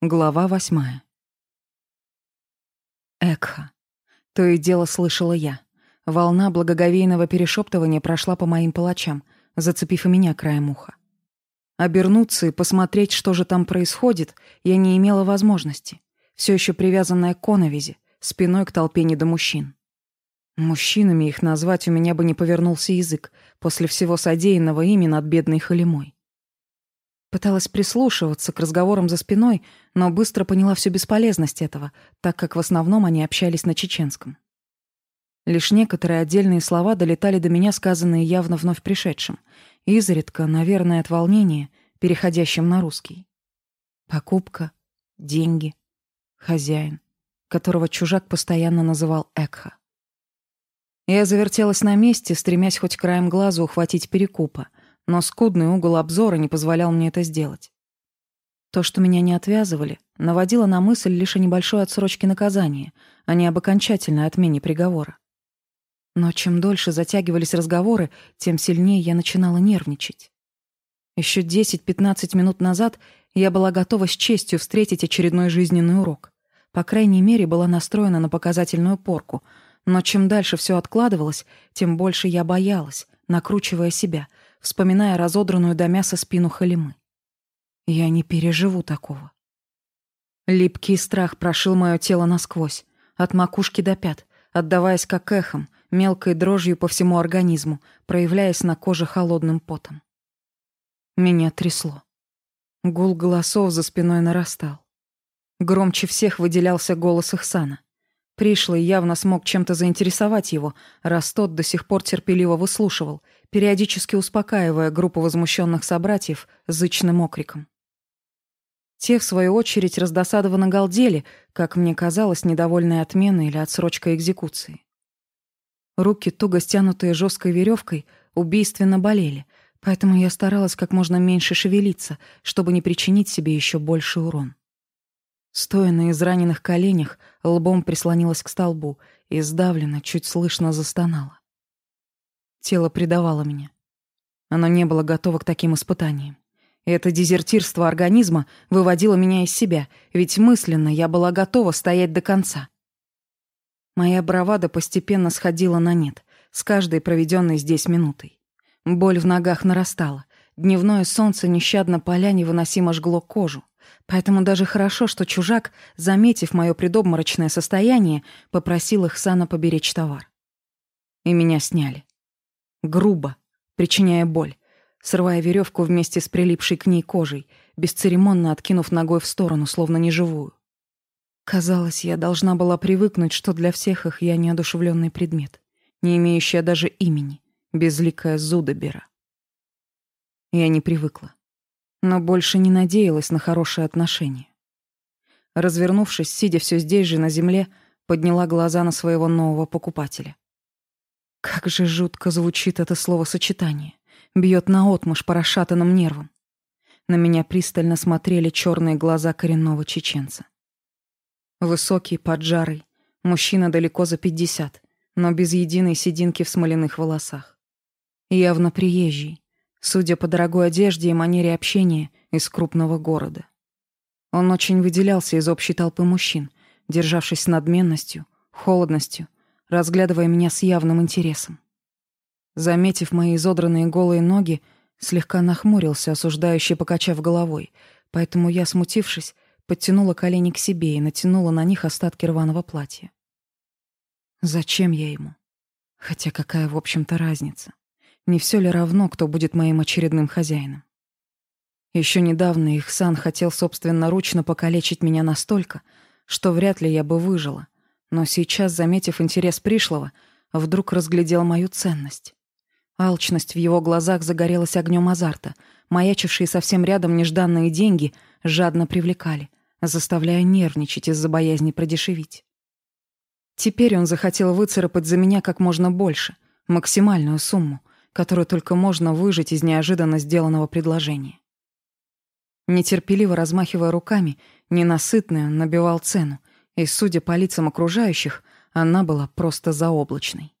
Глава восьмая. Экха. То и дело слышала я. Волна благоговейного перешептывания прошла по моим палачам, зацепив и меня краем уха. Обернуться и посмотреть, что же там происходит, я не имела возможности, все еще привязанная к коновизе, спиной к толпе мужчин. Мужчинами их назвать у меня бы не повернулся язык после всего содеянного ими над бедной халимой. Пыталась прислушиваться к разговорам за спиной, но быстро поняла всю бесполезность этого, так как в основном они общались на чеченском. Лишь некоторые отдельные слова долетали до меня, сказанные явно вновь пришедшим, изредка, наверное, от волнения, переходящим на русский. Покупка, деньги, хозяин, которого чужак постоянно называл Экха. Я завертелась на месте, стремясь хоть краем глаза ухватить перекупа — но скудный угол обзора не позволял мне это сделать. То, что меня не отвязывали, наводило на мысль лишь о небольшой отсрочке наказания, а не об окончательной отмене приговора. Но чем дольше затягивались разговоры, тем сильнее я начинала нервничать. Еще 10-15 минут назад я была готова с честью встретить очередной жизненный урок. По крайней мере, была настроена на показательную порку, но чем дальше все откладывалось, тем больше я боялась, накручивая себя — вспоминая разодранную до мяса спину Халимы. Я не переживу такого. Липкий страх прошил мое тело насквозь, от макушки до пят, отдаваясь как эхом, мелкой дрожью по всему организму, проявляясь на коже холодным потом. Меня трясло. Гул голосов за спиной нарастал. Громче всех выделялся голос Ихсана. Пришлый явно смог чем-то заинтересовать его, раз тот до сих пор терпеливо выслушивал, периодически успокаивая группу возмущенных собратьев зычным окриком. Те, в свою очередь, раздосадованно галдели, как мне казалось, недовольные отменой или отсрочкой экзекуции. Руки, туго стянутые жесткой веревкой, убийственно болели, поэтому я старалась как можно меньше шевелиться, чтобы не причинить себе еще больше урон. Стоя на израненных коленях, лбом прислонилась к столбу и сдавленно, чуть слышно застонала. Тело предавало меня. Оно не было готово к таким испытаниям. Это дезертирство организма выводило меня из себя, ведь мысленно я была готова стоять до конца. Моя бравада постепенно сходила на нет с каждой проведенной здесь минутой. Боль в ногах нарастала. Дневное солнце нещадно поля невыносимо жгло кожу. Поэтому даже хорошо, что чужак, заметив мое предобморочное состояние, попросил их сана поберечь товар. И меня сняли. Грубо, причиняя боль, срывая веревку вместе с прилипшей к ней кожей, бесцеремонно откинув ногой в сторону, словно неживую. Казалось, я должна была привыкнуть, что для всех их я неодушевленный предмет, не имеющая даже имени, безликая Зудобера. Я не привыкла но больше не надеялась на хорошие отношения. Развернувшись, сидя все здесь же, на земле, подняла глаза на своего нового покупателя. Как же жутко звучит это словосочетание. Бьет наотмашь по расшатанным нервам. На меня пристально смотрели черные глаза коренного чеченца. Высокий, поджарый, мужчина далеко за пятьдесят, но без единой сединки в смоляных волосах. Явно приезжий, судя по дорогой одежде и манере общения, из крупного города. Он очень выделялся из общей толпы мужчин, державшись с надменностью, холодностью, разглядывая меня с явным интересом. Заметив мои изодранные голые ноги, слегка нахмурился, осуждающе покачав головой, поэтому я, смутившись, подтянула колени к себе и натянула на них остатки рваного платья. Зачем я ему? Хотя какая, в общем-то, разница? Не все ли равно, кто будет моим очередным хозяином? Еще недавно Ихсан хотел собственноручно покалечить меня настолько, что вряд ли я бы выжила, но сейчас, заметив интерес пришлого, вдруг разглядел мою ценность. Алчность в его глазах загорелась огнем азарта. Маячившие совсем рядом нежданные деньги жадно привлекали, заставляя нервничать из-за боязни продешевить. Теперь он захотел выцарапать за меня как можно больше, максимальную сумму, которую только можно выжить из неожиданно сделанного предложения. Нетерпеливо размахивая руками, ненасытная набивал цену, и, судя по лицам окружающих, она была просто заоблачной.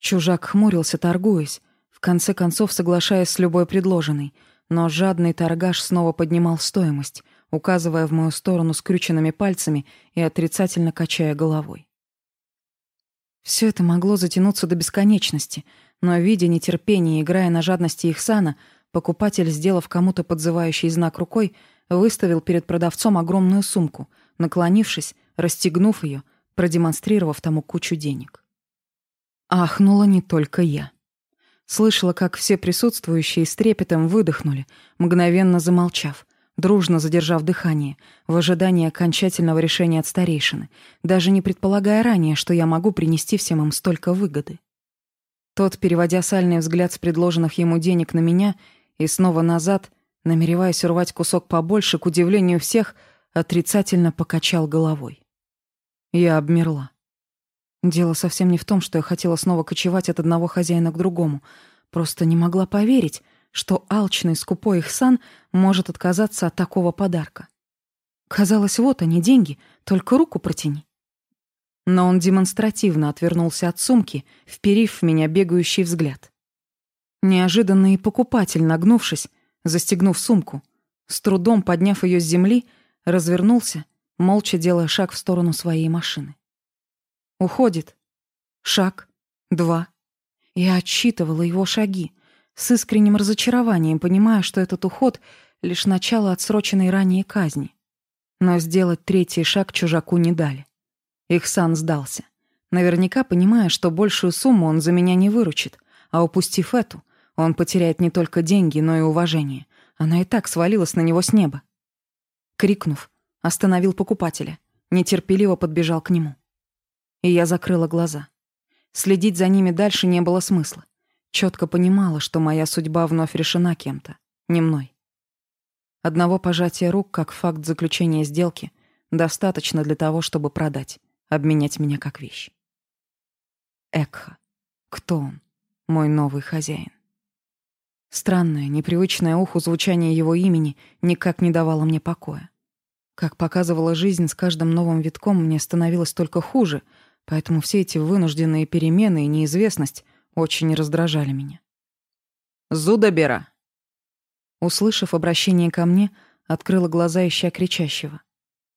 Чужак хмурился, торгуясь, в конце концов соглашаясь с любой предложенной, но жадный торгаш снова поднимал стоимость, указывая в мою сторону скрюченными пальцами и отрицательно качая головой. Все это могло затянуться до бесконечности — но, видя нетерпение, играя на жадности Ихсана, покупатель, сделав кому-то подзывающий знак рукой, выставил перед продавцом огромную сумку, наклонившись, расстегнув ее, продемонстрировав тому кучу денег. Ахнула не только я. Слышала, как все присутствующие с трепетом выдохнули, мгновенно замолчав, дружно задержав дыхание, в ожидании окончательного решения от старейшины, даже не предполагая ранее, что я могу принести всем им столько выгоды. Тот, переводя сальный взгляд с предложенных ему денег на меня и снова назад, намереваясь урвать кусок побольше, к удивлению всех, отрицательно покачал головой. Я обмерла. Дело совсем не в том, что я хотела снова кочевать от одного хозяина к другому. Просто не могла поверить, что алчный скупой Ихсан может отказаться от такого подарка. Казалось, вот они, деньги, только руку протяни но он демонстративно отвернулся от сумки, вперив в меня бегающий взгляд. Неожиданно и покупатель, нагнувшись, застегнув сумку, с трудом подняв ее с земли, развернулся, молча делая шаг в сторону своей машины. Уходит. Шаг. Два. Я отсчитывала его шаги, с искренним разочарованием, понимая, что этот уход — лишь начало отсроченной ранее казни. Но сделать третий шаг чужаку не дали. Ихсан сдался. Наверняка понимая, что большую сумму он за меня не выручит, а упустив эту, он потеряет не только деньги, но и уважение. Она и так свалилась на него с неба. Крикнув, остановил покупателя, нетерпеливо подбежал к нему. И я закрыла глаза. Следить за ними дальше не было смысла. Четко понимала, что моя судьба вновь решена кем-то, не мной. Одного пожатия рук, как факт заключения сделки, достаточно для того, чтобы продать обменять меня как вещь. Экха. Кто он? Мой новый хозяин. Странное, непривычное уху звучание его имени никак не давало мне покоя. Как показывала жизнь, с каждым новым витком мне становилось только хуже, поэтому все эти вынужденные перемены и неизвестность очень раздражали меня. Зудобера, Услышав обращение ко мне, открыла глаза, ища кричащего.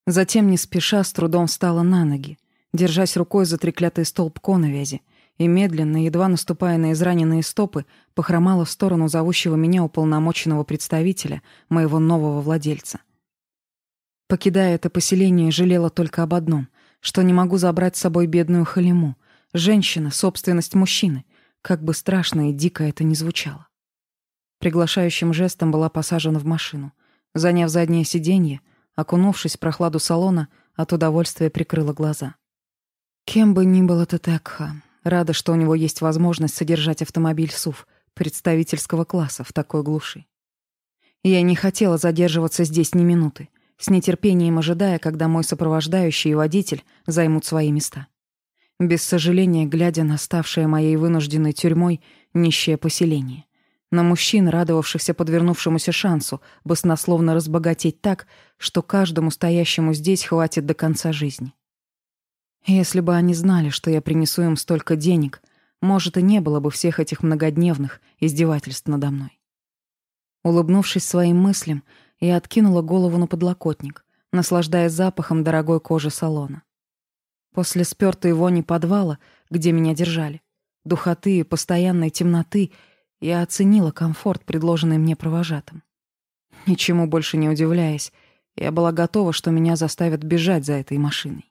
Затем, не спеша, с трудом встала на ноги, держась рукой за треклятый столб коновязи, и медленно, едва наступая на израненные стопы, похромала в сторону зовущего меня уполномоченного представителя, моего нового владельца. Покидая это поселение, жалела только об одном, что не могу забрать с собой бедную Халиму, женщина, собственность мужчины, как бы страшно и дико это ни звучало. Приглашающим жестом была посажена в машину. Заняв заднее сиденье, окунувшись в прохладу салона, от удовольствия прикрыла глаза. Кем бы ни был этот Экха, рада, что у него есть возможность содержать автомобиль СУВ представительского класса в такой глуши. Я не хотела задерживаться здесь ни минуты, с нетерпением ожидая, когда мой сопровождающий и водитель займут свои места. Без сожаления, глядя на ставшее моей вынужденной тюрьмой нищее поселение на мужчин, радовавшихся подвернувшемуся шансу, баснословно разбогатеть так, что каждому стоящему здесь хватит до конца жизни. Если бы они знали, что я принесу им столько денег, может, и не было бы всех этих многодневных издевательств надо мной. Улыбнувшись своим мыслям, я откинула голову на подлокотник, наслаждаясь запахом дорогой кожи салона. После спёртой вони подвала, где меня держали, духоты и постоянной темноты — я оценила комфорт, предложенный мне провожатым. Ничему больше не удивляясь, я была готова, что меня заставят бежать за этой машиной.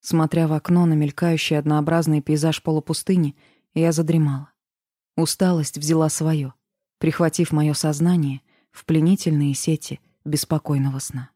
Смотря в окно на мелькающий однообразный пейзаж полупустыни, я задремала. Усталость взяла свое, прихватив мое сознание в пленительные сети беспокойного сна.